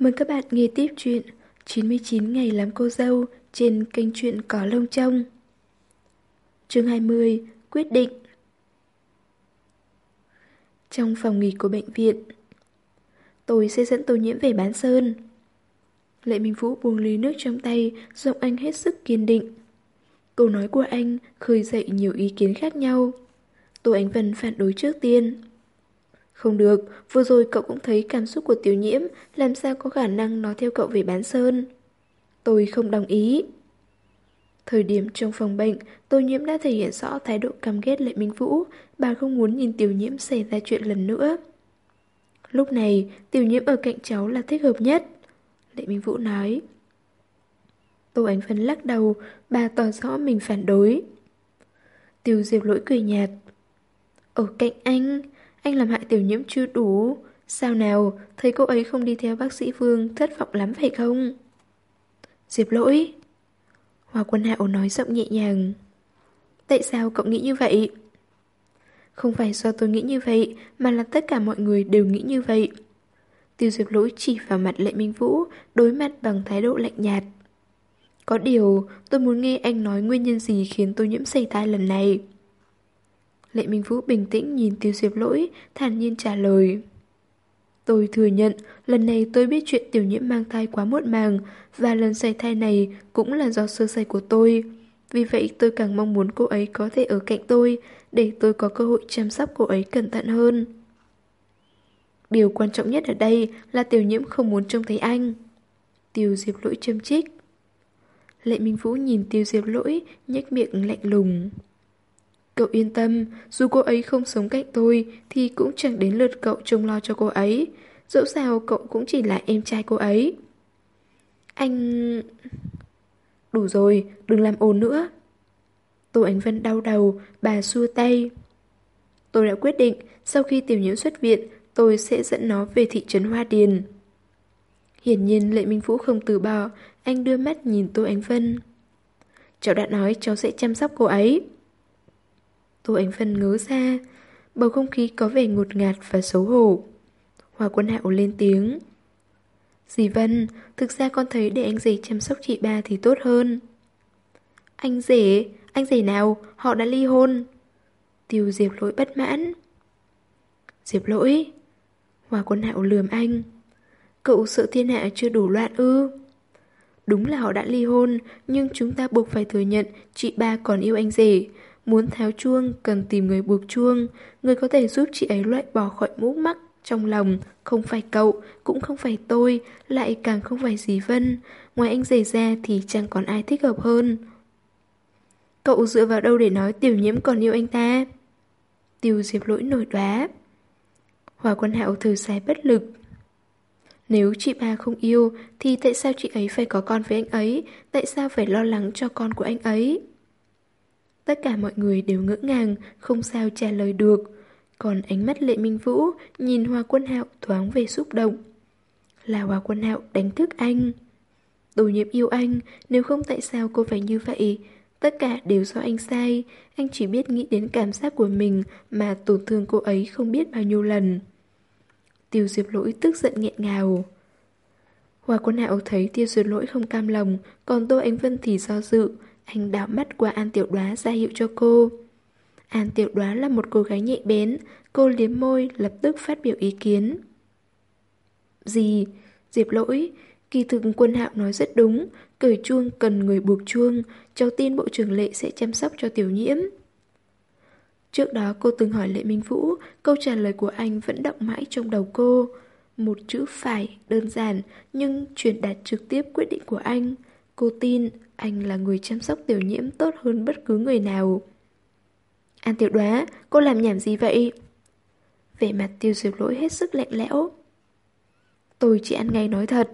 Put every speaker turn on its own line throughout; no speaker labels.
Mời các bạn nghe tiếp chuyện 99 ngày làm cô dâu trên kênh truyện Có Lông Trông. Chương 20 Quyết định Trong phòng nghỉ của bệnh viện Tôi sẽ dẫn tô nhiễm về bán sơn. Lệ Minh Vũ buông ly nước trong tay, giọng anh hết sức kiên định. Câu nói của anh khơi dậy nhiều ý kiến khác nhau. Tô Ánh Vân phản đối trước tiên. Không được, vừa rồi cậu cũng thấy cảm xúc của tiểu nhiễm, làm sao có khả năng nó theo cậu về bán sơn. Tôi không đồng ý. Thời điểm trong phòng bệnh, tô nhiễm đã thể hiện rõ thái độ căm ghét Lệ Minh Vũ, bà không muốn nhìn tiểu nhiễm xảy ra chuyện lần nữa. Lúc này, tiểu nhiễm ở cạnh cháu là thích hợp nhất. Lệ Minh Vũ nói. Tô Ánh Vân lắc đầu, bà tỏ rõ mình phản đối. Tiêu Diệp lỗi cười nhạt. Ở cạnh anh, anh làm hại tiểu nhiễm chưa đủ. Sao nào, thấy cô ấy không đi theo bác sĩ Vương thất vọng lắm phải không? Diệp lỗi. Hòa quân hạo nói giọng nhẹ nhàng. Tại sao cậu nghĩ như vậy? Không phải do tôi nghĩ như vậy, mà là tất cả mọi người đều nghĩ như vậy. Tiêu diệp lỗi chỉ vào mặt Lệ Minh Vũ, đối mặt bằng thái độ lạnh nhạt. Có điều, tôi muốn nghe anh nói nguyên nhân gì khiến tôi nhiễm xảy tai lần này. Lệ Minh Vũ bình tĩnh nhìn Tiêu Diệp Lỗi, thản nhiên trả lời. Tôi thừa nhận, lần này tôi biết chuyện tiểu nhiễm mang thai quá muộn màng, và lần xảy thai này cũng là do sơ sẩy của tôi. Vì vậy tôi càng mong muốn cô ấy có thể ở cạnh tôi, để tôi có cơ hội chăm sóc cô ấy cẩn thận hơn. Điều quan trọng nhất ở đây là tiểu nhiễm không muốn trông thấy anh. Tiêu Diệp Lỗi châm trích. Lệ Minh Vũ nhìn Tiêu Diệp Lỗi, nhếch miệng lạnh lùng. Cậu yên tâm, dù cô ấy không sống cạnh tôi thì cũng chẳng đến lượt cậu trông lo cho cô ấy. Dẫu sao cậu cũng chỉ là em trai cô ấy. Anh... Đủ rồi, đừng làm ồn nữa. Tô Ánh Vân đau đầu, bà xua tay. Tôi đã quyết định, sau khi tiểu nhiễm xuất viện, tôi sẽ dẫn nó về thị trấn Hoa Điền. Hiển nhiên Lệ Minh Vũ không từ bỏ, anh đưa mắt nhìn Tô Ánh Vân. Cháu đã nói cháu sẽ chăm sóc cô ấy. Tô Ánh Vân ngớ ra, bầu không khí có vẻ ngột ngạt và xấu hổ. Hòa quân hạo lên tiếng. Dì Vân, thực ra con thấy để anh rể chăm sóc chị ba thì tốt hơn. Anh rể, anh rể nào, họ đã ly hôn. Tiêu Diệp lỗi bất mãn. Diệp lỗi. Hòa quân hạo lườm anh. Cậu sợ thiên hạ chưa đủ loạn ư. Đúng là họ đã ly hôn, nhưng chúng ta buộc phải thừa nhận chị ba còn yêu anh rể. Muốn tháo chuông, cần tìm người buộc chuông. Người có thể giúp chị ấy loại bỏ khỏi mũ mắc trong lòng. Không phải cậu, cũng không phải tôi, lại càng không phải dì Vân. Ngoài anh rể ra thì chẳng còn ai thích hợp hơn. Cậu dựa vào đâu để nói tiểu nhiễm còn yêu anh ta? Tiêu diệp lỗi nổi đoá. Hòa quân hạo thử sai bất lực. Nếu chị ba không yêu, thì tại sao chị ấy phải có con với anh ấy? Tại sao phải lo lắng cho con của anh ấy? Tất cả mọi người đều ngỡ ngàng, không sao trả lời được. Còn ánh mắt Lệ Minh Vũ nhìn Hoa Quân Hạo thoáng về xúc động. Là Hoa Quân Hạo đánh thức anh. Đồ nhiệm yêu anh, nếu không tại sao cô phải như vậy? Tất cả đều do anh sai, anh chỉ biết nghĩ đến cảm giác của mình mà tổn thương cô ấy không biết bao nhiêu lần. Tiêu Diệp Lỗi tức giận nghẹn ngào. Hoa Quân Hạo thấy Tiêu Diệp Lỗi không cam lòng, còn Tô Ánh Vân thì do dự, anh đảo mắt qua An Tiểu Đoá ra hiệu cho cô. An Tiểu Đoá là một cô gái nhạy bén, cô liếm môi lập tức phát biểu ý kiến. Gì? Diệp lỗi, kỳ thực quân hạo nói rất đúng, cởi chuông cần người buộc chuông, cháu tin bộ trưởng lệ sẽ chăm sóc cho tiểu nhiễm. Trước đó cô từng hỏi Lệ Minh Vũ, câu trả lời của anh vẫn động mãi trong đầu cô. Một chữ phải, đơn giản, nhưng truyền đạt trực tiếp quyết định của anh. Cô tin anh là người chăm sóc tiểu nhiễm tốt hơn bất cứ người nào. An tiểu đoá, cô làm nhảm gì vậy? Vẻ mặt tiêu diệp lỗi hết sức lạnh lẽo. Tôi chỉ ăn ngay nói thật.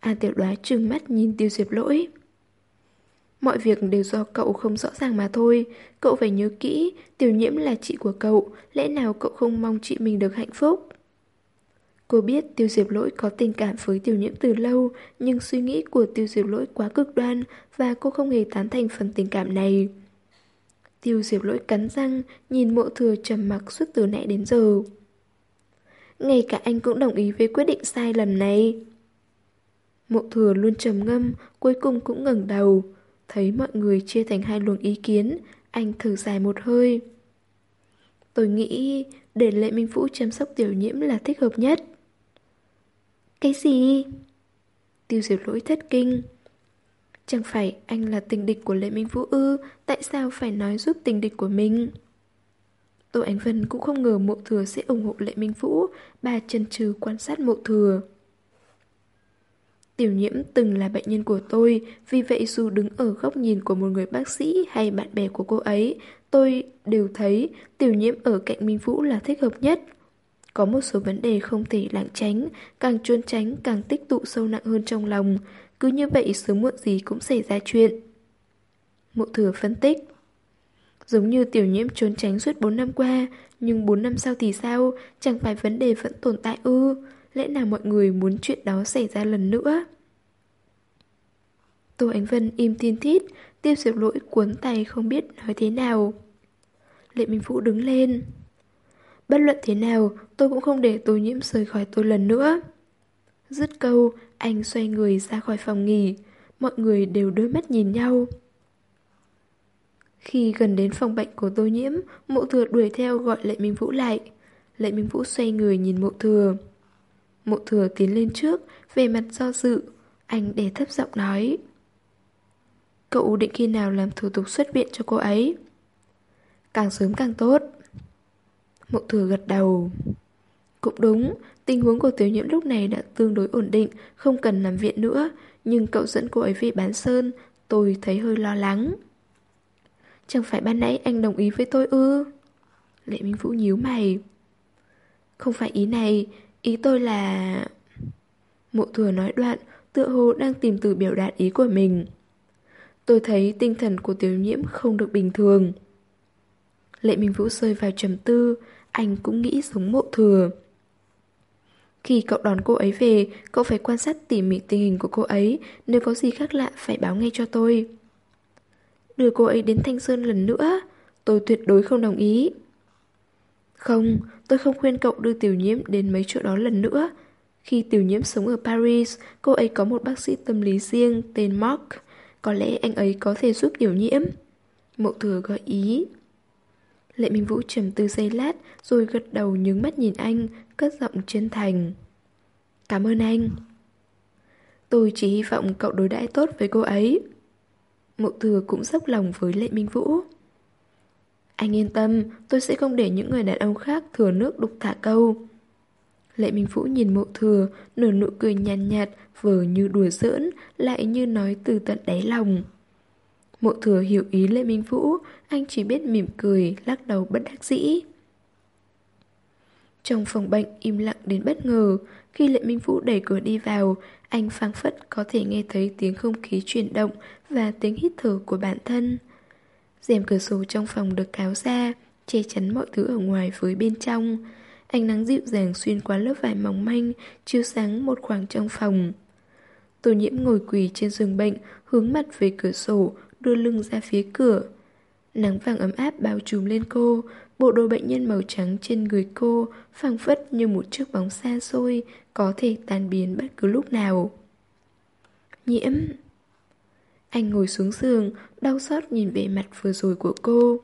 An tiểu đoá trừng mắt nhìn tiêu diệp lỗi. Mọi việc đều do cậu không rõ ràng mà thôi. Cậu phải nhớ kỹ, tiểu nhiễm là chị của cậu. Lẽ nào cậu không mong chị mình được hạnh phúc? Cô biết tiêu diệp lỗi có tình cảm với tiểu nhiễm từ lâu, nhưng suy nghĩ của tiêu diệp lỗi quá cực đoan và cô không hề tán thành phần tình cảm này. Tiêu diệp lỗi cắn răng, nhìn mộ thừa trầm mặc suốt từ nãy đến giờ. Ngay cả anh cũng đồng ý với quyết định sai lầm này. Mộ thừa luôn trầm ngâm, cuối cùng cũng ngẩng đầu. Thấy mọi người chia thành hai luồng ý kiến, anh thở dài một hơi. Tôi nghĩ để Lệ Minh Vũ chăm sóc tiểu nhiễm là thích hợp nhất. Cái gì? Tiêu diệt lỗi thất kinh. Chẳng phải anh là tình địch của Lệ Minh Vũ ư, tại sao phải nói giúp tình địch của mình? Tô Ánh Vân cũng không ngờ mộ thừa sẽ ủng hộ Lệ Minh Vũ, bà chần chừ quan sát mộ thừa. Tiểu nhiễm từng là bệnh nhân của tôi, vì vậy dù đứng ở góc nhìn của một người bác sĩ hay bạn bè của cô ấy, tôi đều thấy tiểu nhiễm ở cạnh Minh Vũ là thích hợp nhất. Có một số vấn đề không thể lảng tránh, càng trốn tránh càng tích tụ sâu nặng hơn trong lòng, cứ như vậy sớm muộn gì cũng xảy ra chuyện. Mộ thừa phân tích Giống như tiểu nhiễm trốn tránh suốt 4 năm qua, nhưng 4 năm sau thì sao, chẳng phải vấn đề vẫn tồn tại ư, lẽ nào mọi người muốn chuyện đó xảy ra lần nữa? Tô Ánh Vân im tin thít, tiêu diệp lỗi cuốn tay không biết nói thế nào. Lệ Minh Vũ đứng lên. Bất luận thế nào, tôi cũng không để tô nhiễm rời khỏi tôi lần nữa. Dứt câu, anh xoay người ra khỏi phòng nghỉ. Mọi người đều đôi mắt nhìn nhau. Khi gần đến phòng bệnh của tô nhiễm, mộ thừa đuổi theo gọi Lệ Minh Vũ lại. Lệ Minh Vũ xoay người nhìn mộ thừa. Mộ thừa tiến lên trước, về mặt do dự. Anh để thấp giọng nói. Cậu định khi nào làm thủ tục xuất viện cho cô ấy? Càng sớm càng tốt. Mộ thừa gật đầu. Cũng đúng, tình huống của tiểu nhiễm lúc này đã tương đối ổn định, không cần nằm viện nữa. Nhưng cậu dẫn cô ấy về bán sơn, tôi thấy hơi lo lắng. Chẳng phải ban nãy anh đồng ý với tôi ư? Lệ Minh Vũ nhíu mày. Không phải ý này, ý tôi là... Mộ thừa nói đoạn, tựa hồ đang tìm từ biểu đạt ý của mình. Tôi thấy tinh thần của tiểu nhiễm không được bình thường. Lệ Minh Vũ rơi vào trầm tư, anh cũng nghĩ giống mộ thừa. Khi cậu đón cô ấy về, cậu phải quan sát tỉ mỉ tình hình của cô ấy, nếu có gì khác lạ phải báo ngay cho tôi. Đưa cô ấy đến Thanh Sơn lần nữa, tôi tuyệt đối không đồng ý. Không, tôi không khuyên cậu đưa tiểu nhiễm đến mấy chỗ đó lần nữa. Khi tiểu nhiễm sống ở Paris, cô ấy có một bác sĩ tâm lý riêng tên Mark. Có lẽ anh ấy có thể giúp tiểu nhiễm. Mộ thừa gợi ý. Lệ Minh Vũ trầm tư giây lát rồi gật đầu nhướng mắt nhìn anh, cất giọng chân thành. Cảm ơn anh. Tôi chỉ hy vọng cậu đối đãi tốt với cô ấy. Mộ thừa cũng dốc lòng với Lệ Minh Vũ. Anh yên tâm, tôi sẽ không để những người đàn ông khác thừa nước đục thả câu. Lệ Minh Vũ nhìn mộ thừa, nở nụ cười nhàn nhạt, nhạt, như đùa giỡn, lại như nói từ tận đáy lòng. Mộ thừa hiểu ý lê Minh Vũ, anh chỉ biết mỉm cười, lắc đầu bất đắc dĩ. Trong phòng bệnh im lặng đến bất ngờ, khi Lệ Minh Vũ đẩy cửa đi vào, anh phang phất có thể nghe thấy tiếng không khí chuyển động và tiếng hít thở của bản thân. rèm cửa sổ trong phòng được cáo ra, che chắn mọi thứ ở ngoài với bên trong. Ánh nắng dịu dàng xuyên qua lớp vải mỏng manh, chiếu sáng một khoảng trong phòng. Tô nhiễm ngồi quỳ trên giường bệnh, hướng mặt về cửa sổ, đưa lưng ra phía cửa. Nắng vàng ấm áp bao trùm lên cô, bộ đồ bệnh nhân màu trắng trên người cô phẳng phất như một chiếc bóng xa xôi, có thể tan biến bất cứ lúc nào. Nhiễm Anh ngồi xuống giường, đau xót nhìn vẻ mặt vừa rồi của cô.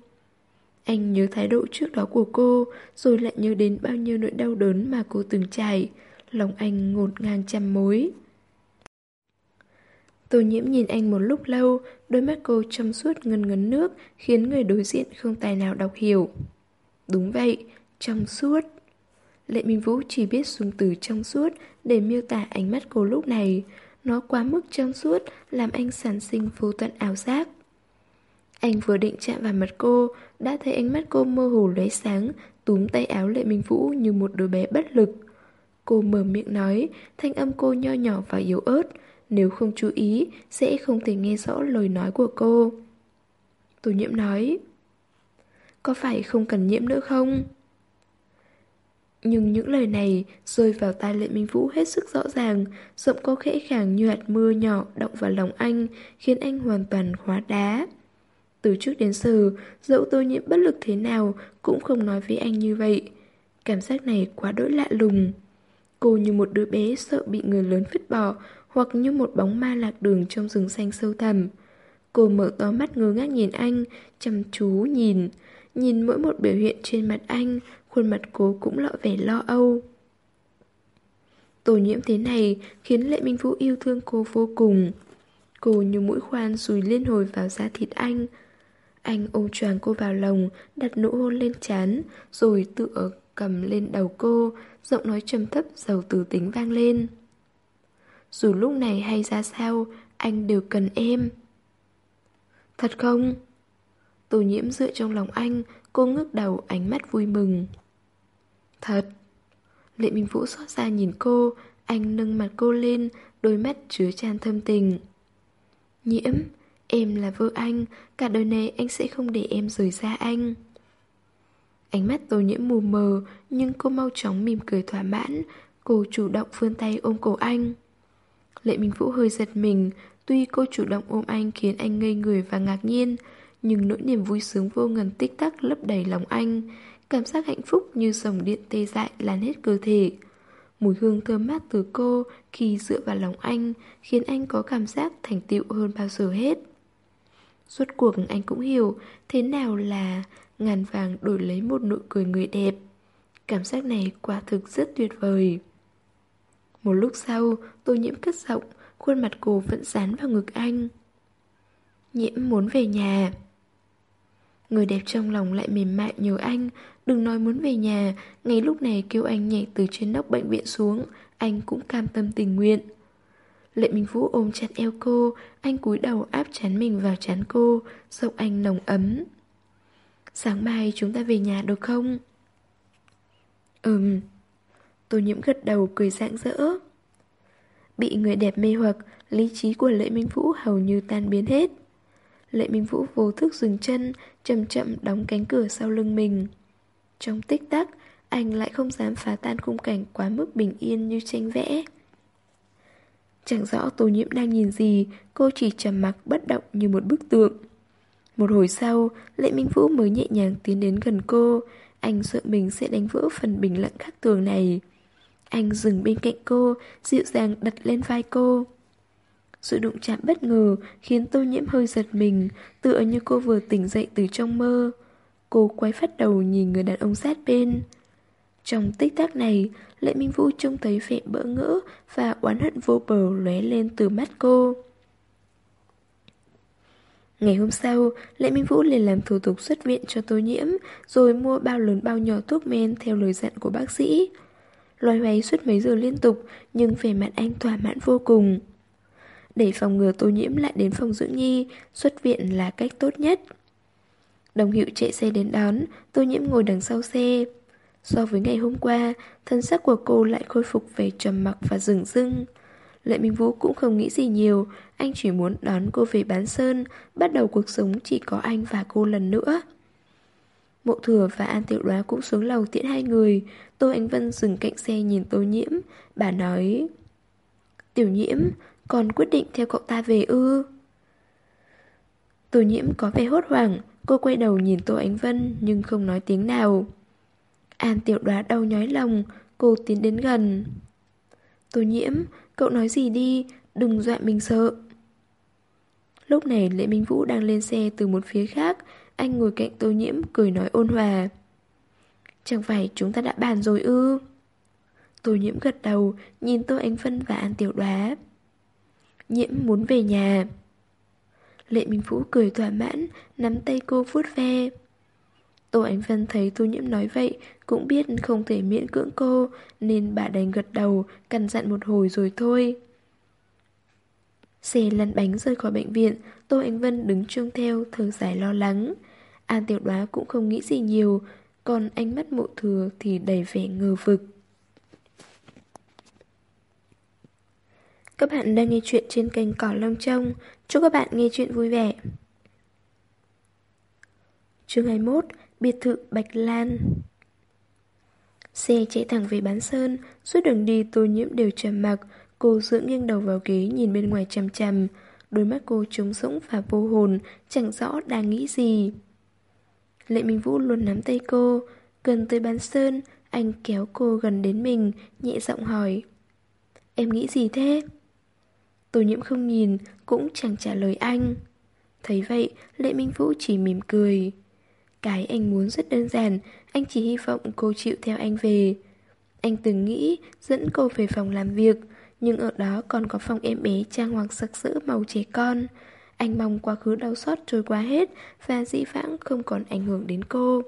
Anh nhớ thái độ trước đó của cô, rồi lại nhớ đến bao nhiêu nỗi đau đớn mà cô từng trải. Lòng anh ngột ngang trăm mối. Tô nhiễm nhìn anh một lúc lâu, đôi mắt cô trong suốt ngân ngấn nước, khiến người đối diện không tài nào đọc hiểu. Đúng vậy, trong suốt. Lệ Minh Vũ chỉ biết dùng từ trong suốt để miêu tả ánh mắt cô lúc này. Nó quá mức trong suốt, làm anh sản sinh vô tận ảo giác. Anh vừa định chạm vào mặt cô, đã thấy ánh mắt cô mơ hồ lóe sáng, túm tay áo Lệ Minh Vũ như một đứa bé bất lực. Cô mở miệng nói, thanh âm cô nho nhỏ và yếu ớt, nếu không chú ý sẽ không thể nghe rõ lời nói của cô. Tô nhiễm nói, có phải không cần nhiễm nữa không? Nhưng những lời này rơi vào tai Lệ Minh Vũ hết sức rõ ràng, giọng có khẽ khàng như hạt mưa nhỏ động vào lòng anh, khiến anh hoàn toàn hóa đá. Từ trước đến giờ, dẫu Tô nhiễm bất lực thế nào cũng không nói với anh như vậy. Cảm giác này quá đỗi lạ lùng. Cô như một đứa bé sợ bị người lớn vứt bỏ, hoặc như một bóng ma lạc đường trong rừng xanh sâu thẳm. Cô mở to mắt ngơ ngác nhìn anh, chăm chú nhìn, nhìn mỗi một biểu hiện trên mặt anh, khuôn mặt cô cũng lộ vẻ lo âu. Tổ nhiễm thế này khiến Lệ Minh Vũ yêu thương cô vô cùng. Cô như mũi khoan rùi liên hồi vào da thịt anh. Anh ôm choàng cô vào lòng, đặt nụ hôn lên trán, rồi tựa cầm lên đầu cô, giọng nói trầm thấp giàu từ tính vang lên. Dù lúc này hay ra sao, anh đều cần em. Thật không? Tô nhiễm dựa trong lòng anh, cô ngước đầu ánh mắt vui mừng. Thật. Lệ Minh Vũ xót xa nhìn cô, anh nâng mặt cô lên, đôi mắt chứa tràn thâm tình. Nhiễm, em là vợ anh, cả đời này anh sẽ không để em rời xa anh. Ánh mắt tô nhiễm mù mờ, nhưng cô mau chóng mỉm cười thỏa mãn, cô chủ động vươn tay ôm cổ anh. Lệ Minh Vũ hơi giật mình, tuy cô chủ động ôm anh khiến anh ngây người và ngạc nhiên, nhưng nỗi niềm vui sướng vô ngần tích tắc lấp đầy lòng anh. Cảm giác hạnh phúc như dòng điện tê dại lan hết cơ thể. Mùi hương thơm mát từ cô khi dựa vào lòng anh khiến anh có cảm giác thành tựu hơn bao giờ hết. Suốt cuộc anh cũng hiểu thế nào là ngàn vàng đổi lấy một nụ cười người đẹp. Cảm giác này quả thực rất tuyệt vời. Một lúc sau, tô nhiễm cất giọng, khuôn mặt cô vẫn dán vào ngực anh. Nhiễm muốn về nhà. Người đẹp trong lòng lại mềm mại nhớ anh, đừng nói muốn về nhà, ngay lúc này kêu anh nhảy từ trên nóc bệnh viện xuống, anh cũng cam tâm tình nguyện. Lệ Minh Vũ ôm chặt eo cô, anh cúi đầu áp chán mình vào chán cô, giọng anh nồng ấm. Sáng mai chúng ta về nhà được không? Ừm. Tô nhiễm gật đầu cười rạng rỡ. Bị người đẹp mê hoặc, lý trí của Lệ Minh Vũ hầu như tan biến hết. Lệ Minh Vũ vô thức dừng chân, chậm chậm đóng cánh cửa sau lưng mình. Trong tích tắc, anh lại không dám phá tan khung cảnh quá mức bình yên như tranh vẽ. Chẳng rõ tô nhiễm đang nhìn gì, cô chỉ trầm mặc bất động như một bức tượng. Một hồi sau, Lệ Minh Vũ mới nhẹ nhàng tiến đến gần cô, anh sợ mình sẽ đánh vỡ phần bình lặng khắc tường này. Anh dừng bên cạnh cô, dịu dàng đặt lên vai cô. Sự đụng chạm bất ngờ khiến tô nhiễm hơi giật mình, tựa như cô vừa tỉnh dậy từ trong mơ. Cô quay phát đầu nhìn người đàn ông sát bên. Trong tích tắc này, Lệ Minh Vũ trông thấy vẻ bỡ ngỡ và oán hận vô bờ lóe lên từ mắt cô. Ngày hôm sau, Lệ Minh Vũ liền làm thủ tục xuất viện cho tô nhiễm, rồi mua bao lớn bao nhỏ thuốc men theo lời dặn của bác sĩ. Loay hoay suốt mấy giờ liên tục, nhưng về mặt anh thỏa mãn vô cùng. Để phòng ngừa tô nhiễm lại đến phòng dưỡng nhi, xuất viện là cách tốt nhất. Đồng hiệu chạy xe đến đón, tô nhiễm ngồi đằng sau xe. So với ngày hôm qua, thân sắc của cô lại khôi phục về trầm mặc và rừng rưng. Lệ Minh Vũ cũng không nghĩ gì nhiều, anh chỉ muốn đón cô về bán sơn, bắt đầu cuộc sống chỉ có anh và cô lần nữa. Mộ thừa và An Tiểu Đoá cũng xuống lầu tiễn hai người, Tô Ánh Vân dừng cạnh xe nhìn Tô Nhiễm, bà nói Tiểu Nhiễm, còn quyết định theo cậu ta về ư? Tô Nhiễm có vẻ hốt hoảng, cô quay đầu nhìn Tô Ánh Vân nhưng không nói tiếng nào. An Tiểu Đoá đau nhói lòng, cô tiến đến gần. Tô Nhiễm, cậu nói gì đi, đừng dọa mình sợ. Lúc này Lệ Minh Vũ đang lên xe từ một phía khác, anh ngồi cạnh Tô Nhiễm cười nói ôn hòa. Chẳng phải chúng ta đã bàn rồi ư? Tô Nhiễm gật đầu, nhìn Tô Ánh phân và An Tiểu Đoá. Nhiễm muốn về nhà. Lệ Minh Vũ cười thỏa mãn, nắm tay cô vuốt ve. Tô Ánh Vân thấy Tô Nhiễm nói vậy, cũng biết không thể miễn cưỡng cô, nên bà đành gật đầu, cằn dặn một hồi rồi thôi. Xe lăn bánh rời khỏi bệnh viện, Tô Ánh Vân đứng trông theo, thở dài lo lắng. An Tiểu Đoá cũng không nghĩ gì nhiều, còn ánh mắt mộ thừa thì đầy vẻ ngờ vực. Các bạn đang nghe chuyện trên kênh Cỏ Long Trông. Chúc các bạn nghe chuyện vui vẻ. Chương 21 Biệt thự Bạch Lan Xe chạy thẳng về bán sơn, suốt đường đi tô nhiễm đều trầm mặc, cô dưỡng nghiêng đầu vào ghế nhìn bên ngoài chằm chằm, đôi mắt cô trống rỗng và vô hồn, chẳng rõ đang nghĩ gì. Lệ Minh Vũ luôn nắm tay cô, gần tới bán sơn, anh kéo cô gần đến mình, nhẹ giọng hỏi. Em nghĩ gì thế? Tô nhiễm không nhìn, cũng chẳng trả lời anh. Thấy vậy, Lệ Minh Vũ chỉ mỉm cười. Cái anh muốn rất đơn giản, anh chỉ hy vọng cô chịu theo anh về. Anh từng nghĩ dẫn cô về phòng làm việc, nhưng ở đó còn có phòng em bé trang hoàng sặc sỡ màu trẻ con. Anh mong quá khứ đau xót trôi qua hết và dĩ vãng không còn ảnh hưởng đến cô.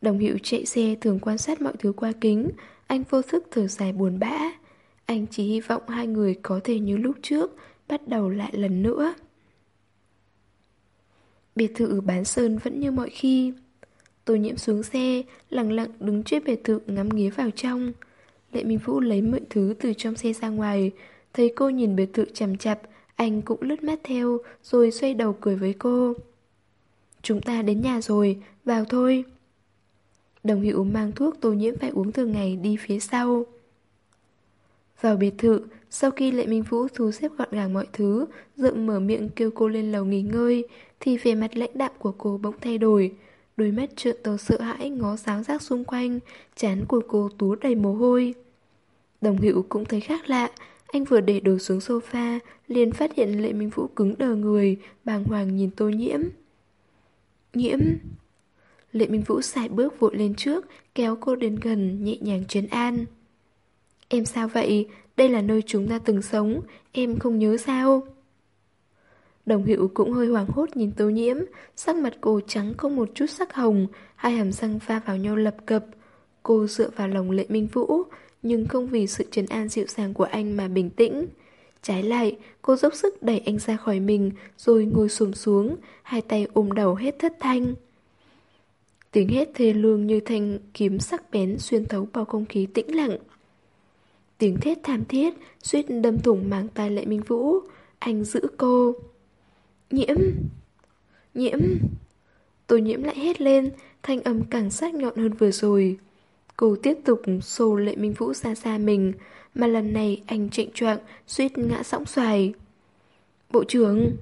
Đồng hiệu chạy xe thường quan sát mọi thứ qua kính, anh vô thức thở dài buồn bã. Anh chỉ hy vọng hai người có thể như lúc trước, bắt đầu lại lần nữa. Biệt thự Bán Sơn vẫn như mọi khi. Tô nhiễm xuống xe, lặng lặng đứng trước biệt thự ngắm nghía vào trong. Lệ Minh Vũ lấy mọi thứ từ trong xe ra ngoài, thấy cô nhìn biệt thự chằm chặp, anh cũng lướt mắt theo, rồi xoay đầu cười với cô. Chúng ta đến nhà rồi, vào thôi. Đồng hữu mang thuốc tô nhiễm phải uống thường ngày đi phía sau. Vào biệt thự, sau khi Lệ Minh Vũ thu xếp gọn gàng mọi thứ, dựng mở miệng kêu cô lên lầu nghỉ ngơi, thì vẻ mặt lãnh đạm của cô bỗng thay đổi. Đôi mắt trợn to sợ hãi ngó sáng rác xung quanh, chán của cô tú đầy mồ hôi. Đồng hữu cũng thấy khác lạ, anh vừa để đồ xuống sofa, liền phát hiện Lệ Minh Vũ cứng đờ người, bàng hoàng nhìn tô nhiễm. Nhiễm... Lệ Minh Vũ xài bước vội lên trước, kéo cô đến gần, nhẹ nhàng trấn an. Em sao vậy? Đây là nơi chúng ta từng sống, em không nhớ sao? Đồng hữu cũng hơi hoảng hốt nhìn tô nhiễm, sắc mặt cô trắng không một chút sắc hồng, hai hàm răng va vào nhau lập cập. Cô dựa vào lòng Lệ Minh Vũ, nhưng không vì sự trấn an dịu dàng của anh mà bình tĩnh. Trái lại, cô dốc sức đẩy anh ra khỏi mình, rồi ngồi xùm xuống, hai tay ôm đầu hết thất thanh. Tiếng hét thê lương như thanh kiếm sắc bén xuyên thấu bao không khí tĩnh lặng. Tiếng thét thảm thiết, suýt đâm thủng màng tai lệ minh vũ. Anh giữ cô. Nhiễm! Nhiễm! Tô nhiễm lại hét lên, thanh âm càng sắc nhọn hơn vừa rồi. Cô tiếp tục xô lệ minh vũ xa xa mình, mà lần này anh trịnh choạng suýt ngã sóng xoài. Bộ trưởng!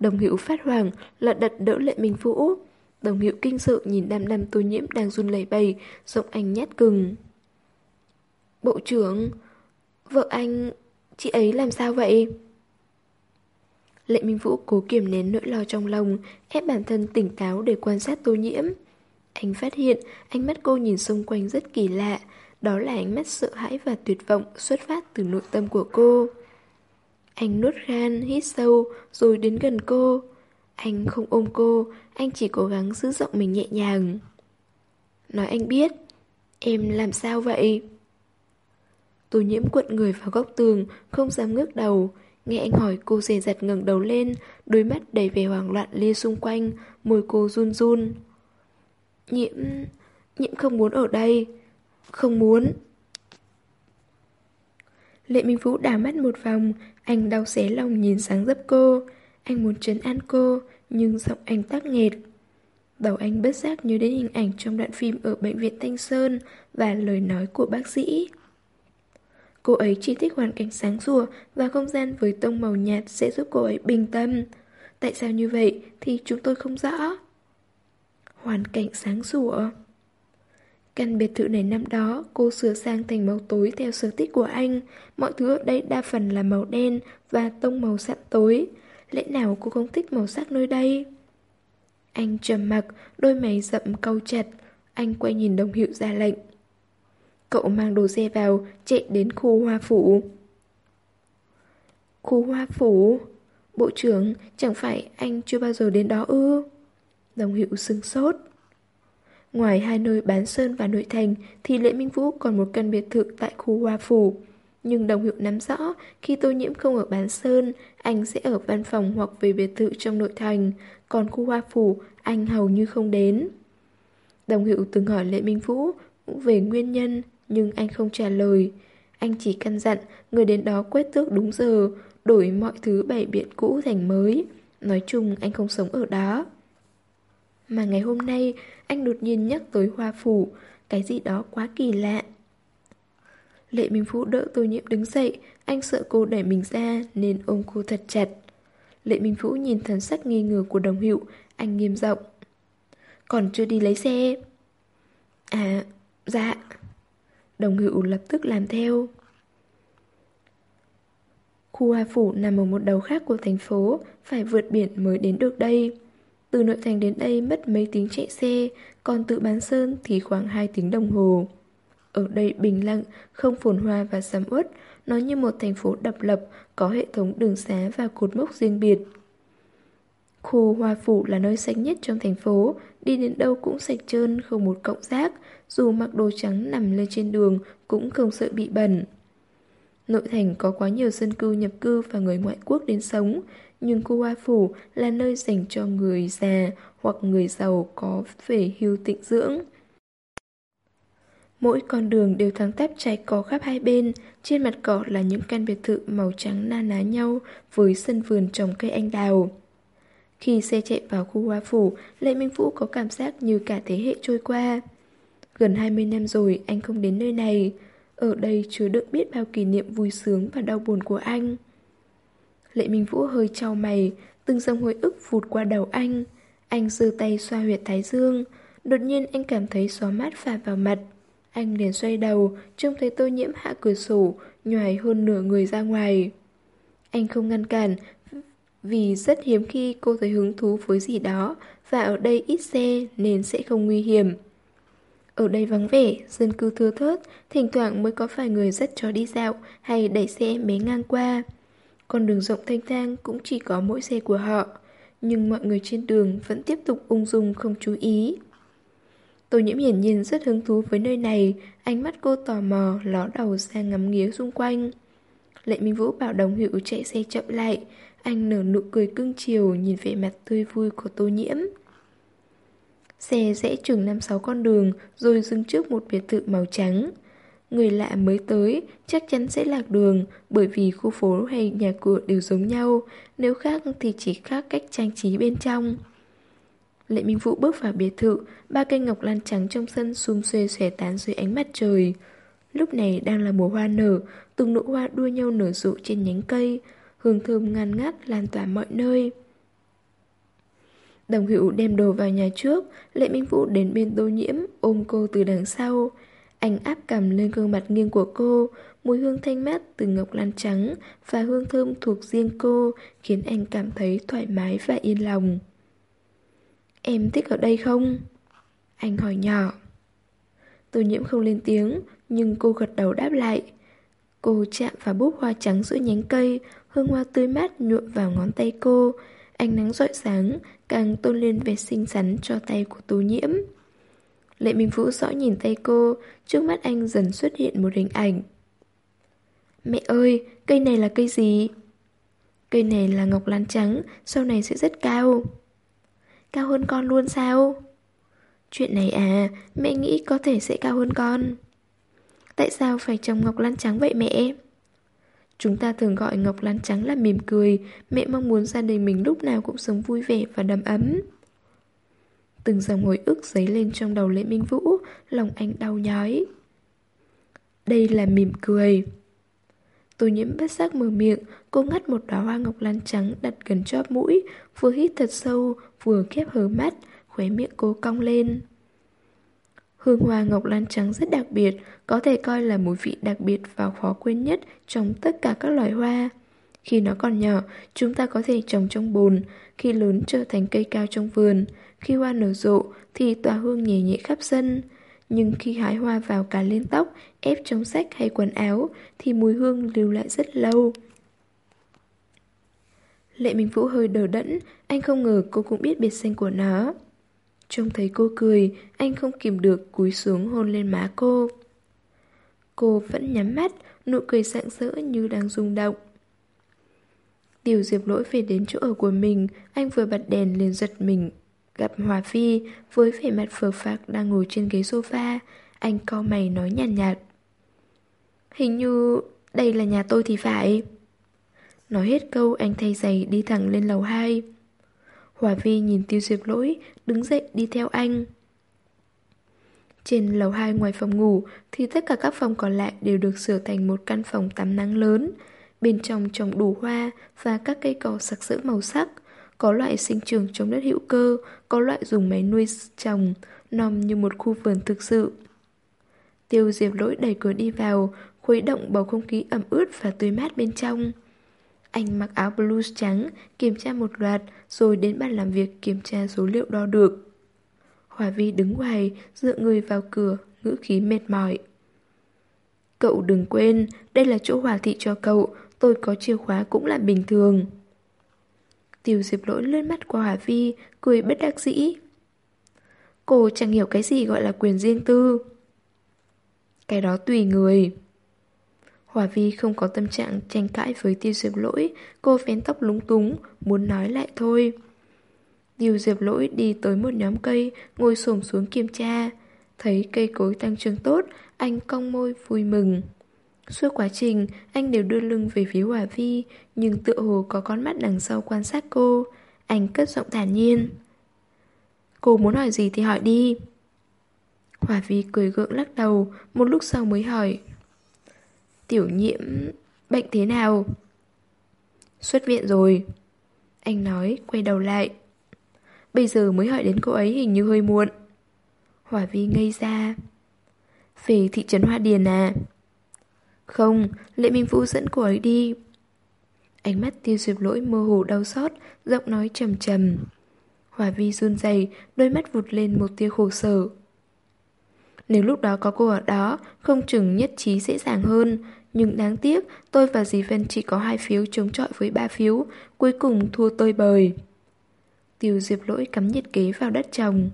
Đồng hữu phát hoàng lật đặt đỡ lệ minh vũ. Đồng hiệu kinh sợ nhìn đam đam tô nhiễm đang run lẩy bẩy, giọng anh nhát cừng. Bộ trưởng, vợ anh, chị ấy làm sao vậy? Lệ Minh Vũ cố kiềm nén nỗi lo trong lòng, ép bản thân tỉnh táo để quan sát tô nhiễm. Anh phát hiện ánh mắt cô nhìn xung quanh rất kỳ lạ, đó là ánh mắt sợ hãi và tuyệt vọng xuất phát từ nội tâm của cô. Anh nuốt khan, hít sâu, rồi đến gần cô. Anh không ôm cô, anh chỉ cố gắng giữ giọng mình nhẹ nhàng. Nói anh biết, em làm sao vậy? Tô nhiễm cuộn người vào góc tường, không dám ngước đầu. Nghe anh hỏi cô dè dặt ngẩng đầu lên, đôi mắt đầy vẻ hoảng loạn lê xung quanh, môi cô run run. Nhiễm... nhiễm không muốn ở đây. Không muốn. Lệ Minh Vũ đảo mắt một vòng, anh đau xé lòng nhìn sáng dấp cô. Anh muốn trấn an cô, nhưng giọng anh tắc nghẹt. Đầu anh bất giác nhớ đến hình ảnh trong đoạn phim ở bệnh viện Thanh Sơn và lời nói của bác sĩ. Cô ấy chỉ thích hoàn cảnh sáng sủa và không gian với tông màu nhạt sẽ giúp cô ấy bình tâm. Tại sao như vậy thì chúng tôi không rõ. Hoàn cảnh sáng sủa. Căn biệt thự này năm đó cô sửa sang thành màu tối theo sở thích của anh. Mọi thứ ở đây đa phần là màu đen và tông màu sạm tối. Lẽ nào cô không thích màu sắc nơi đây? Anh trầm mặc, đôi mày rậm câu chặt. Anh quay nhìn đồng hiệu ra lệnh. Cậu mang đồ xe vào, chạy đến khu hoa phủ. Khu hoa phủ? Bộ trưởng, chẳng phải anh chưa bao giờ đến đó ư? Đồng hiệu sưng sốt. Ngoài hai nơi bán sơn và nội thành thì Lễ Minh Vũ còn một căn biệt thự tại khu hoa phủ. Nhưng đồng hiệu nắm rõ khi tô nhiễm không ở bán sơn, anh sẽ ở văn phòng hoặc về biệt thự trong nội thành, còn khu hoa phủ anh hầu như không đến. Đồng hiệu từng hỏi Lễ Minh Vũ về nguyên nhân, nhưng anh không trả lời. Anh chỉ căn dặn người đến đó quét tước đúng giờ, đổi mọi thứ bày biện cũ thành mới. Nói chung anh không sống ở đó. Mà ngày hôm nay, anh đột nhiên nhắc tới hoa phủ, cái gì đó quá kỳ lạ. Lệ Minh Phú đỡ tôi nhiễm đứng dậy, anh sợ cô đẩy mình ra nên ôm cô thật chặt. Lệ Minh Phú nhìn thần sắc nghi ngờ của đồng hiệu, anh nghiêm giọng. Còn chưa đi lấy xe. À, dạ. Đồng hữu lập tức làm theo. Khu Hoa Phủ nằm ở một đầu khác của thành phố, phải vượt biển mới đến được đây. Từ nội thành đến đây mất mấy tiếng chạy xe, còn từ Bán Sơn thì khoảng 2 tiếng đồng hồ. Ở đây bình lặng, không phồn hoa và sầm uất, nó như một thành phố độc lập, có hệ thống đường xá và cột mốc riêng biệt. Khu Hoa Phủ là nơi sạch nhất trong thành phố, đi đến đâu cũng sạch trơn, không một cọng rác, dù mặc đồ trắng nằm lên trên đường cũng không sợ bị bẩn. Nội thành có quá nhiều dân cư nhập cư và người ngoại quốc đến sống, nhưng khu Hoa Phủ là nơi dành cho người già hoặc người giàu có về hưu tịnh dưỡng. Mỗi con đường đều thẳng tắp trái cỏ khắp hai bên, trên mặt cỏ là những căn biệt thự màu trắng na ná nhau với sân vườn trồng cây anh đào. Khi xe chạy vào khu hoa phủ, Lệ Minh Vũ có cảm giác như cả thế hệ trôi qua. Gần 20 năm rồi anh không đến nơi này. Ở đây chứa đựng biết bao kỷ niệm vui sướng và đau buồn của anh. Lệ Minh Vũ hơi trao mày, từng dòng hồi ức vụt qua đầu anh. Anh giơ tay xoa huyệt thái dương. Đột nhiên anh cảm thấy gió mát phả vào mặt. Anh liền xoay đầu, trông thấy tô nhiễm hạ cửa sổ, nhòi hơn nửa người ra ngoài. Anh không ngăn cản, vì rất hiếm khi cô thấy hứng thú với gì đó, và ở đây ít xe nên sẽ không nguy hiểm. Ở đây vắng vẻ, dân cư thưa thớt, thỉnh thoảng mới có vài người dắt chó đi dạo hay đẩy xe bé ngang qua. Con đường rộng thanh thang cũng chỉ có mỗi xe của họ, nhưng mọi người trên đường vẫn tiếp tục ung dung không chú ý. Tô nhiễm hiển nhiên rất hứng thú với nơi này, ánh mắt cô tò mò, ló đầu ra ngắm nghía xung quanh. Lệ Minh Vũ bảo đồng hữu chạy xe chậm lại, anh nở nụ cười cưng chiều nhìn vẻ mặt tươi vui của tô nhiễm. Xe rẽ chừng năm sáu con đường rồi dừng trước một biệt thự màu trắng. Người lạ mới tới chắc chắn sẽ lạc đường bởi vì khu phố hay nhà cửa đều giống nhau, nếu khác thì chỉ khác cách trang trí bên trong. Lệ Minh Vũ bước vào biệt thự, ba cây ngọc lan trắng trong sân xum xuê xòe tán dưới ánh mặt trời. Lúc này đang là mùa hoa nở, từng nụ hoa đua nhau nở rộ trên nhánh cây, hương thơm ngăn ngát lan tỏa mọi nơi. Đồng hữu đem đồ vào nhà trước, Lệ Minh Vũ đến bên Tô Nhiễm, ôm cô từ đằng sau. Anh áp cằm lên gương mặt nghiêng của cô, mùi hương thanh mát từ ngọc lan trắng và hương thơm thuộc riêng cô khiến anh cảm thấy thoải mái và yên lòng. Em thích ở đây không? Anh hỏi nhỏ. Tô nhiễm không lên tiếng, nhưng cô gật đầu đáp lại. Cô chạm vào búp hoa trắng giữa nhánh cây, hương hoa tươi mát nhuộm vào ngón tay cô. Ánh nắng rọi sáng, càng tôn lên vẻ xinh xắn cho tay của Tú nhiễm. Lệ Minh Vũ rõ nhìn tay cô, trước mắt anh dần xuất hiện một hình ảnh. Mẹ ơi, cây này là cây gì? Cây này là ngọc lan trắng, sau này sẽ rất cao. Cao hơn con luôn sao? Chuyện này à, mẹ nghĩ có thể sẽ cao hơn con. Tại sao phải trồng ngọc lan trắng vậy mẹ? Chúng ta thường gọi ngọc lan trắng là mỉm cười, mẹ mong muốn gia đình mình lúc nào cũng sống vui vẻ và đầm ấm. Từng dòng hồi ức dấy lên trong đầu lê Minh Vũ, lòng anh đau nhói. Đây là mỉm cười. Tô nhiễm bất giác mở miệng, cô ngắt một đóa hoa ngọc lan trắng đặt gần chóp mũi, vừa hít thật sâu, vừa khép hờ mắt, khóe miệng cô cong lên. Hương hoa ngọc lan trắng rất đặc biệt, có thể coi là mùi vị đặc biệt và khó quên nhất trong tất cả các loài hoa. Khi nó còn nhỏ, chúng ta có thể trồng trong bồn, khi lớn trở thành cây cao trong vườn, khi hoa nở rộ thì tỏa hương nhẹ nhẹ khắp sân. Nhưng khi hái hoa vào cả lên tóc, ép trong sách hay quần áo thì mùi hương lưu lại rất lâu. Lệ Minh Vũ hơi đờ đẫn, anh không ngờ cô cũng biết biệt danh của nó. Trông thấy cô cười, anh không kìm được cúi xuống hôn lên má cô. Cô vẫn nhắm mắt, nụ cười sạng sỡ như đang rung động. tiểu Diệp Lỗi về đến chỗ ở của mình, anh vừa bật đèn liền giật mình. Gặp Hòa Phi với vẻ mặt phờ phạc đang ngồi trên ghế sofa, anh co mày nói nhàn nhạt, nhạt. Hình như đây là nhà tôi thì phải. Nói hết câu anh thay giày đi thẳng lên lầu 2. Hòa Vi nhìn tiêu diệp lỗi, đứng dậy đi theo anh. Trên lầu 2 ngoài phòng ngủ thì tất cả các phòng còn lại đều được sửa thành một căn phòng tắm nắng lớn. Bên trong trồng đủ hoa và các cây cỏ sặc sỡ màu sắc. Có loại sinh trưởng trong đất hữu cơ, có loại dùng máy nuôi trồng, nòm như một khu vườn thực sự. Tiêu diệp lỗi đẩy cửa đi vào, khuấy động bầu không khí ẩm ướt và tươi mát bên trong. Anh mặc áo blues trắng, kiểm tra một loạt, rồi đến bàn làm việc kiểm tra số liệu đo được. Hòa Vi đứng ngoài, dựa người vào cửa, ngữ khí mệt mỏi. Cậu đừng quên, đây là chỗ hòa thị cho cậu, tôi có chìa khóa cũng là bình thường. tiểu diệp lỗi lướt mắt qua Hòa Vi, cười bất đắc dĩ. Cô chẳng hiểu cái gì gọi là quyền riêng tư. Cái đó tùy người. Hòa Vi không có tâm trạng tranh cãi với tiêu diệp lỗi, cô vén tóc lúng túng, muốn nói lại thôi. Tiêu diệp lỗi đi tới một nhóm cây, ngồi xổm xuống kiểm tra. Thấy cây cối tăng trưởng tốt, anh cong môi vui mừng. Suốt quá trình, anh đều đưa lưng về phía Hòa Vi, nhưng tựa hồ có con mắt đằng sau quan sát cô. Anh cất giọng thản nhiên. Cô muốn hỏi gì thì hỏi đi. Hòa Vi cười gượng lắc đầu, một lúc sau mới hỏi. Tiểu nhiễm... bệnh thế nào? Xuất viện rồi. Anh nói, quay đầu lại. Bây giờ mới hỏi đến cô ấy hình như hơi muộn. Hòa Vi ngây ra. Về thị trấn Hoa Điền à? Không, Lệ Minh Vũ dẫn cô ấy đi. Ánh mắt tiêu diệp lỗi mơ hồ đau xót, giọng nói trầm trầm. Hòa Vi run rẩy, đôi mắt vụt lên một tia khổ sở. Nếu lúc đó có cô ở đó, không chừng nhất trí dễ dàng hơn. Nhưng đáng tiếc, tôi và dì Vân chỉ có hai phiếu chống chọi với ba phiếu, cuối cùng thua tơi bời. Tiêu diệp lỗi cắm nhiệt kế vào đất trồng.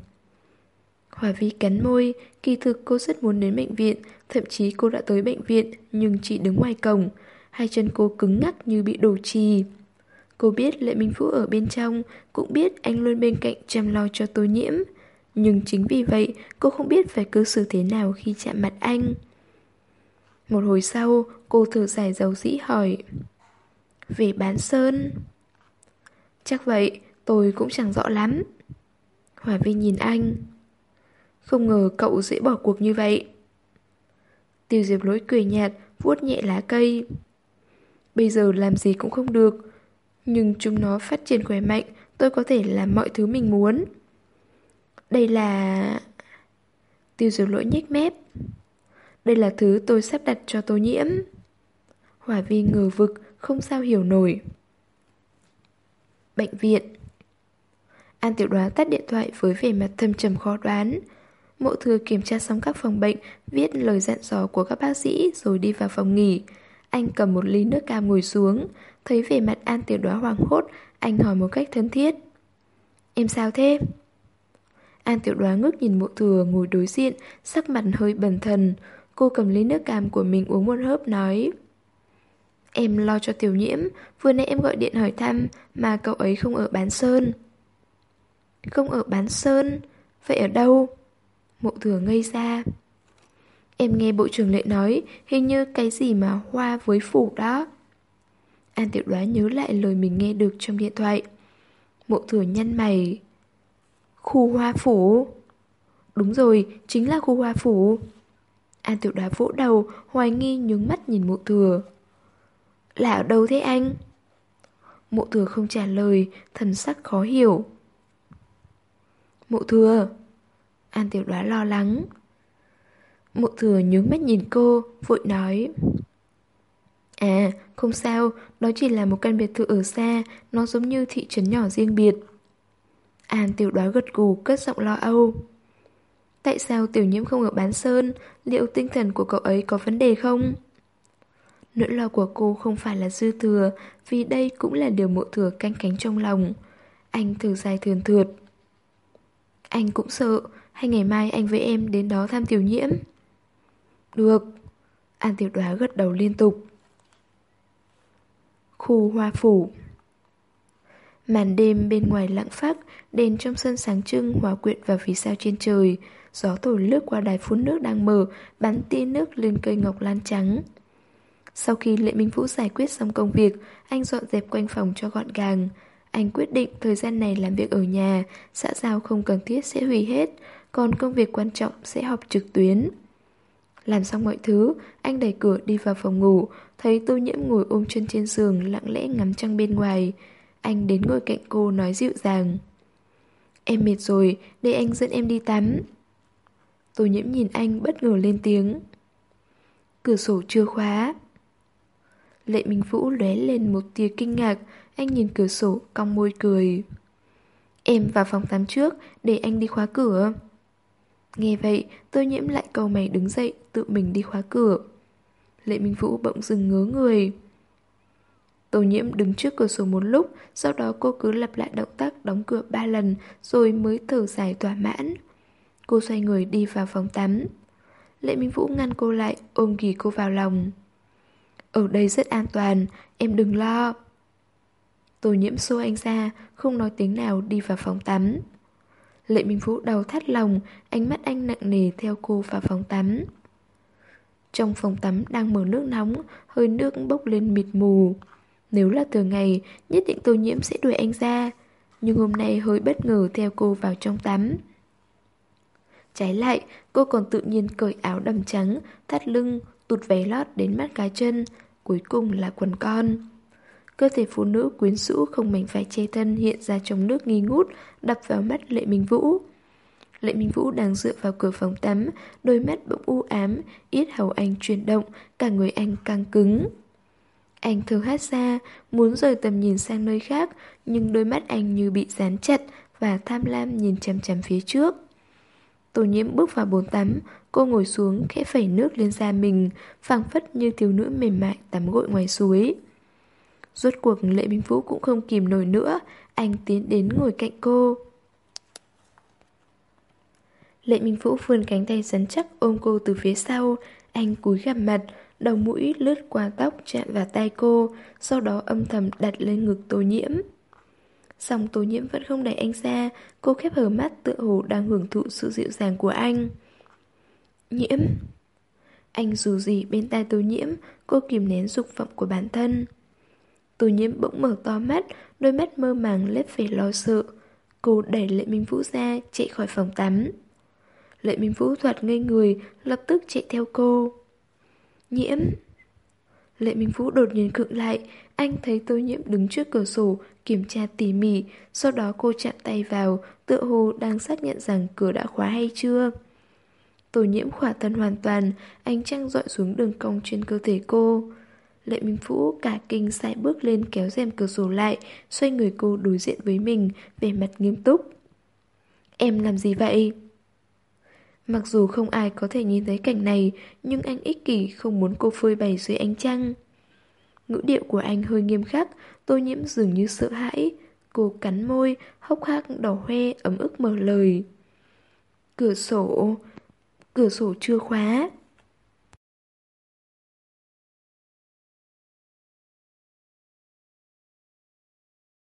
Hòa Vi cắn môi, kỳ thực cô rất muốn đến bệnh viện, thậm chí cô đã tới bệnh viện nhưng chỉ đứng ngoài cổng. Hai chân cô cứng ngắc như bị đổ trì. Cô biết Lệ Minh Phú ở bên trong, cũng biết anh luôn bên cạnh chăm lo cho tôi nhiễm. Nhưng chính vì vậy, cô không biết phải cư xử thế nào khi chạm mặt anh. Một hồi sau, cô thở dài dầu dĩ hỏi. Về bán sơn? Chắc vậy, tôi cũng chẳng rõ lắm. Hòa Vi nhìn anh. Không ngờ cậu dễ bỏ cuộc như vậy. Tiêu diệp lối cười nhạt, vuốt nhẹ lá cây. Bây giờ làm gì cũng không được. Nhưng chúng nó phát triển khỏe mạnh, tôi có thể làm mọi thứ mình muốn. Đây là... Tiêu diệu lỗi nhếch mép. Đây là thứ tôi sắp đặt cho tô nhiễm. Hỏa vi ngờ vực, không sao hiểu nổi. Bệnh viện An tiểu đoá tắt điện thoại với vẻ mặt thâm trầm khó đoán. Mộ thừa kiểm tra xong các phòng bệnh, viết lời dặn dò của các bác sĩ rồi đi vào phòng nghỉ. Anh cầm một ly nước cam ngồi xuống, thấy vẻ mặt An tiểu đoá hoàng hốt, anh hỏi một cách thân thiết. Em sao thế? An tiểu đoá ngước nhìn mộ thừa ngồi đối diện, sắc mặt hơi bần thần. Cô cầm ly nước cam của mình uống một hớp nói. Em lo cho tiểu nhiễm, vừa nãy em gọi điện hỏi thăm mà cậu ấy không ở bán sơn. Không ở bán sơn? Vậy ở đâu? Mộ thừa ngây ra. Em nghe bộ trưởng lệ nói, hình như cái gì mà hoa với phủ đó. An tiểu đoá nhớ lại lời mình nghe được trong điện thoại. Mộ thừa nhăn mày. Khu hoa phủ. Đúng rồi, chính là khu hoa phủ. An tiểu đoá vỗ đầu, hoài nghi nhướng mắt nhìn mộ thừa. Là ở đâu thế anh? Mộ thừa không trả lời, thần sắc khó hiểu. Mộ thừa. An tiểu đoá lo lắng. Mộ thừa nhướng mắt nhìn cô, vội nói. À, không sao, đó chỉ là một căn biệt thự ở xa, nó giống như thị trấn nhỏ riêng biệt. An tiểu đoá gật gù, cất giọng lo âu. Tại sao tiểu nhiễm không ở bán sơn? Liệu tinh thần của cậu ấy có vấn đề không? Nỗi lo của cô không phải là dư thừa, vì đây cũng là điều mộ thừa canh cánh trong lòng. Anh thử dài thườn thượt. Anh cũng sợ, hay ngày mai anh với em đến đó thăm tiểu nhiễm? Được. An tiểu đoá gật đầu liên tục. Khu hoa phủ Màn đêm bên ngoài lặng phắc, đèn trong sân sáng trưng hòa quyện vào vì sao trên trời. Gió thổi lướt qua đài phun nước đang mở, bắn tia nước lên cây ngọc lan trắng. Sau khi Lệ Minh Vũ giải quyết xong công việc, anh dọn dẹp quanh phòng cho gọn gàng. Anh quyết định thời gian này làm việc ở nhà, xã giao không cần thiết sẽ hủy hết, còn công việc quan trọng sẽ họp trực tuyến. Làm xong mọi thứ, anh đẩy cửa đi vào phòng ngủ, thấy tô nhiễm ngồi ôm chân trên giường lặng lẽ ngắm trăng bên ngoài. Anh đến ngồi cạnh cô nói dịu dàng. Em mệt rồi, để anh dẫn em đi tắm. Tô nhiễm nhìn anh bất ngờ lên tiếng. Cửa sổ chưa khóa. Lệ Minh Vũ lóe lên một tia kinh ngạc, anh nhìn cửa sổ, cong môi cười. Em vào phòng tắm trước, để anh đi khóa cửa. Nghe vậy, tôi nhiễm lại cầu mày đứng dậy, tự mình đi khóa cửa. Lệ Minh Vũ bỗng dừng ngớ người. Tô nhiễm đứng trước cửa sổ một lúc, sau đó cô cứ lặp lại động tác đóng cửa ba lần rồi mới thở dài thỏa mãn. Cô xoay người đi vào phòng tắm. Lệ Minh Vũ ngăn cô lại, ôm ghì cô vào lòng. Ở đây rất an toàn, em đừng lo. Tô nhiễm xô anh ra, không nói tiếng nào đi vào phòng tắm. Lệ Minh Vũ đầu thắt lòng, ánh mắt anh nặng nề theo cô vào phòng tắm. Trong phòng tắm đang mở nước nóng, hơi nước bốc lên mịt mù. Nếu là thường ngày, nhất định tô nhiễm sẽ đuổi anh ra. Nhưng hôm nay hơi bất ngờ theo cô vào trong tắm. Trái lại, cô còn tự nhiên cởi áo đầm trắng, thắt lưng, tụt váy lót đến mắt cá chân, cuối cùng là quần con. Cơ thể phụ nữ quyến rũ không mảnh vải che thân hiện ra trong nước nghi ngút, đập vào mắt Lệ Minh Vũ. Lệ Minh Vũ đang dựa vào cửa phòng tắm, đôi mắt bỗng u ám, yết hầu anh chuyển động, cả người anh căng cứng. Anh thường hát ra, muốn rời tầm nhìn sang nơi khác, nhưng đôi mắt anh như bị dán chặt và tham lam nhìn chằm chằm phía trước. Tô nhiễm bước vào bồn tắm, cô ngồi xuống khẽ phẩy nước lên da mình, phảng phất như thiếu nữ mềm mại tắm gội ngoài suối. Rốt cuộc Lệ Minh Vũ cũng không kìm nổi nữa, anh tiến đến ngồi cạnh cô. Lệ Minh Vũ vươn cánh tay rắn chắc ôm cô từ phía sau, anh cúi gặp mặt, đầu mũi lướt qua tóc chạm vào tay cô, sau đó âm thầm đặt lên ngực tô nhiễm. Xong tô nhiễm vẫn không đẩy anh ra, cô khép hờ mắt tựa hồ đang hưởng thụ sự dịu dàng của anh. Nhiễm Anh dù gì bên tai tô nhiễm, cô kìm nén dục vọng của bản thân. Tô nhiễm bỗng mở to mắt, đôi mắt mơ màng lép về lo sợ. Cô đẩy Lệ Minh Vũ ra, chạy khỏi phòng tắm. Lệ Minh Vũ thoạt ngây người, lập tức chạy theo cô. Nhiễm Lệ Minh Vũ đột nhiên khựng lại, anh thấy Tô Nhiễm đứng trước cửa sổ, kiểm tra tỉ mỉ, sau đó cô chạm tay vào, tựa hồ đang xác nhận rằng cửa đã khóa hay chưa. Tô Nhiễm khỏa thân hoàn toàn, ánh trăng dọi xuống đường cong trên cơ thể cô. Lệ Minh Vũ cả kinh sai bước lên kéo rèm cửa sổ lại, xoay người cô đối diện với mình, vẻ mặt nghiêm túc. Em làm gì vậy? Mặc dù không ai có thể nhìn thấy cảnh này, nhưng anh ích kỷ không muốn cô phơi bày dưới ánh trăng. Ngữ điệu của anh hơi nghiêm khắc, tô nhiễm dường như sợ hãi. Cô cắn môi, hốc hác đỏ hoe, ấm ức mở lời. Cửa sổ... Cửa sổ chưa khóa.